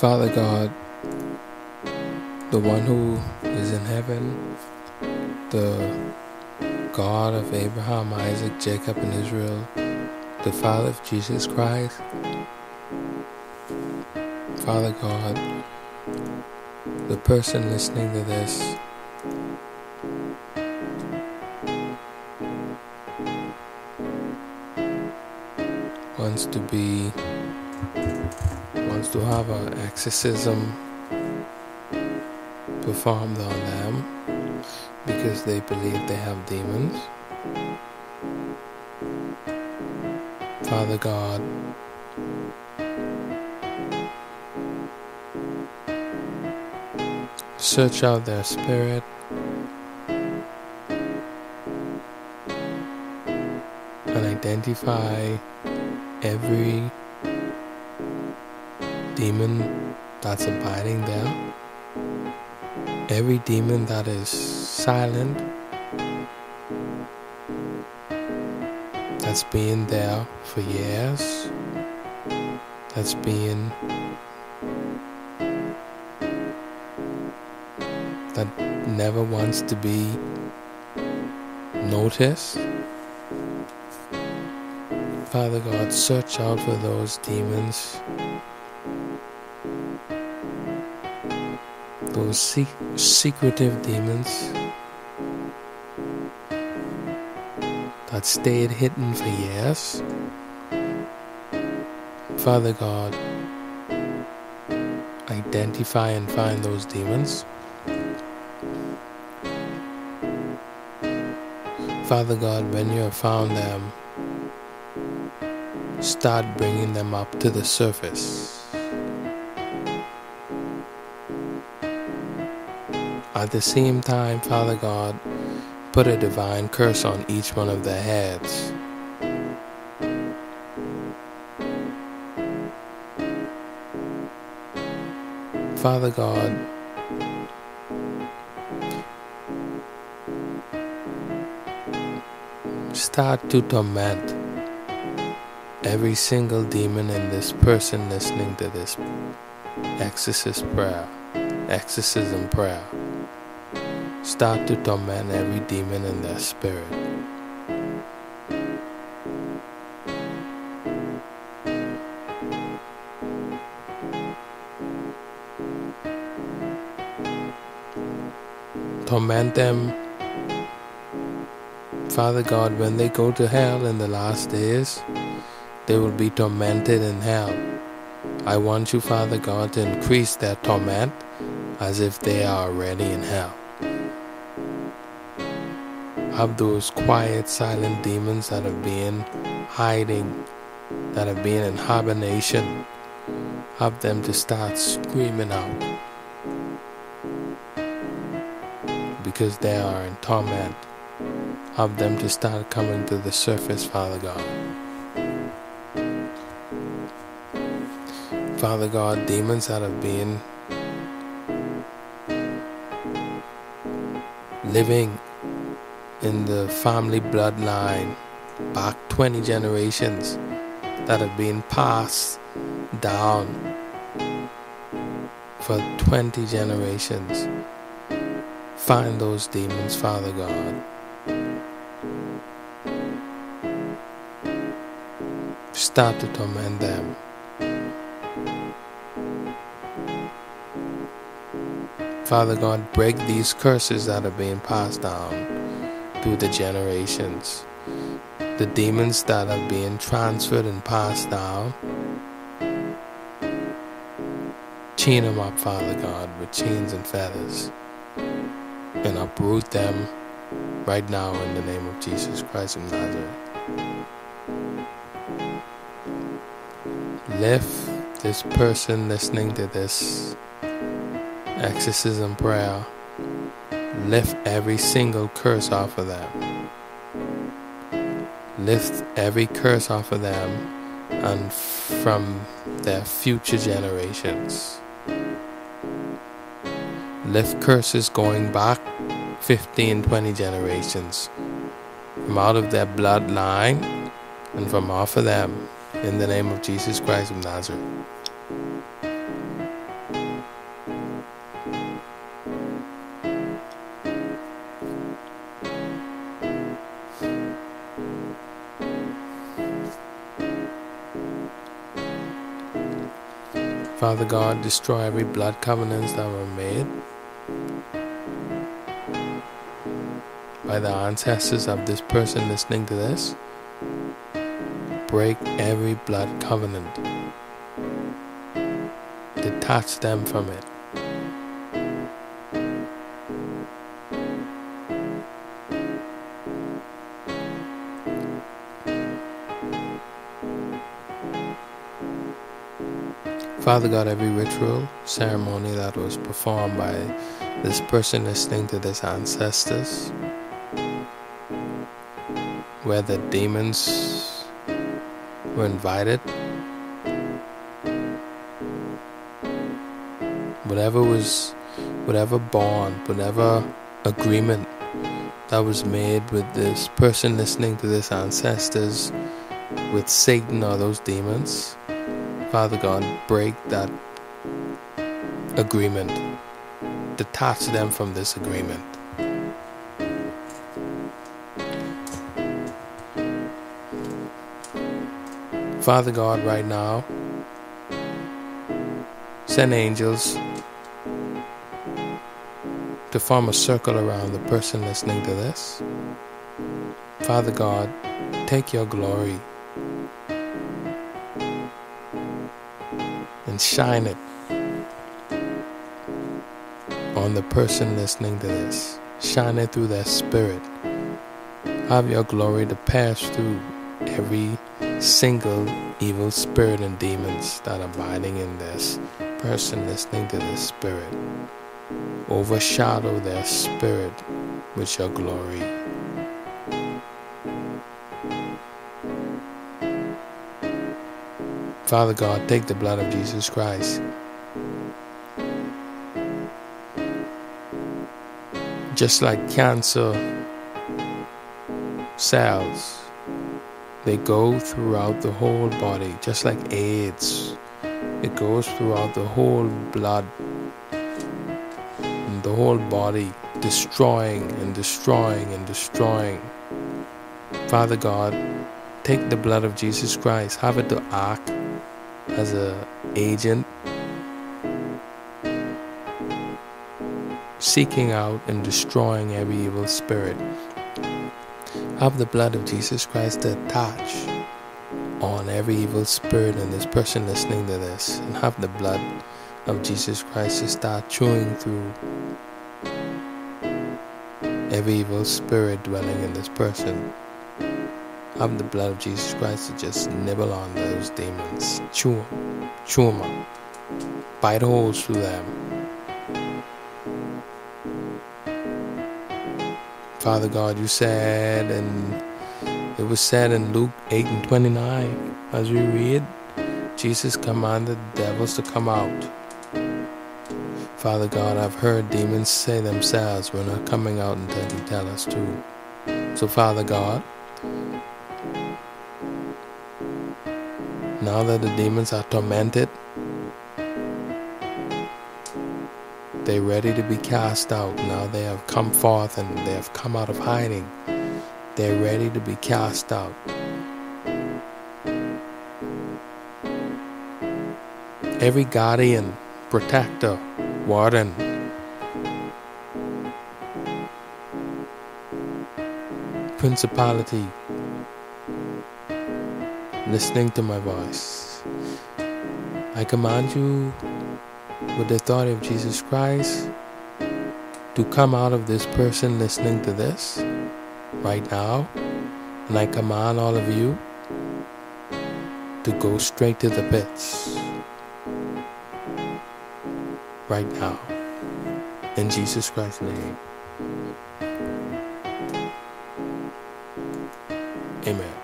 Father God, the one who is in heaven, the God of Abraham, Isaac, Jacob, and Israel, the Father of Jesus Christ. Father God, the person listening to this, wants to be, wants to have an exorcism performed on them because they believe they have demons. Father God, search out their spirit. And identify every demon that's abiding there, every demon that is silent, that's been there for years, that's been that never wants to be noticed. Father God, search out for those demons, those se- secretive demons that stayed hidden for years. Father God, identify and find those demons. Father God, when you have found them, start bringing them up to the surface. At the same time, Father God, put a divine curse on each one of their heads. Father God, start to torment every single demon in this person listening to this exorcist prayer, exorcism prayer. Start to torment every demon in their spirit. Torment them Father God, when they go to hell in the last days, they will be tormented in hell. I want you, Father God, to increase their torment as if they are already in hell. Have those quiet, silent demons that have been hiding, that have been in hibernation, of them to start screaming out because they are in torment of them to start coming to the surface, Father God. Father God, demons that have been living in the family bloodline back 20 generations that have been passed down for 20 generations. Find those demons, Father God. start to torment them. Father God, break these curses that are being passed down through the generations. The demons that are being transferred and passed down. Chain them up, Father God, with chains and feathers. And uproot them right now in the name of Jesus Christ of Nazareth. lift this person listening to this exorcism prayer, lift every single curse off of them. Lift every curse off of them and from their future generations. Lift curses going back 15, 20 generations from out of their bloodline and from off of them in the name of Jesus Christ of Nazareth. Father God, destroy every blood covenants that were made by the ancestors of this person listening to this. Break every blood covenant. Detach them from it. Father God, every ritual, ceremony that was performed by this person listening to this ancestors, where the demons were invited. Whatever was, whatever bond, whatever agreement that was made with this person listening to this ancestors, with Satan or those demons, Father God, break that agreement, detach them from this agreement. Father God, right now, send angels to form a circle around the person listening to this. Father God, take your glory shine it on the person listening to this. Shine it through their spirit. Have your glory to pass through every single evil spirit and demons that are abiding in this person listening to this spirit. Overshadow their spirit with your glory. Father God, take the blood of Jesus Christ. Just like cancer cells they go throughout the whole body, just like AIDS. It goes throughout the whole blood, and the whole body, destroying and destroying and destroying. Father God, take the blood of Jesus Christ, have it to act as a agent seeking out and destroying every evil spirit have the blood of Jesus Christ to attach on every evil spirit in this person listening to this, and have the blood of Jesus Christ to start chewing through every evil spirit dwelling in this person. Have the blood of Jesus Christ to just nibble on those demons, chew them, chew them up, bite holes through them Father God, you said, and it was said in Luke 8 and 29, as we read, Jesus commanded devils to come out. Father God, I've heard demons say themselves, we're not coming out until you tell us to. So, Father God, now that the demons are tormented, They're ready to be cast out. Now they have come forth and they have come out of hiding. They're ready to be cast out. Every guardian, protector, warden, principality, listening to my voice. I command you with the thought of Jesus Christ to come out of this person listening to this right now. And I command all of you to go straight to the pits right now. In Jesus Christ's name. Amen.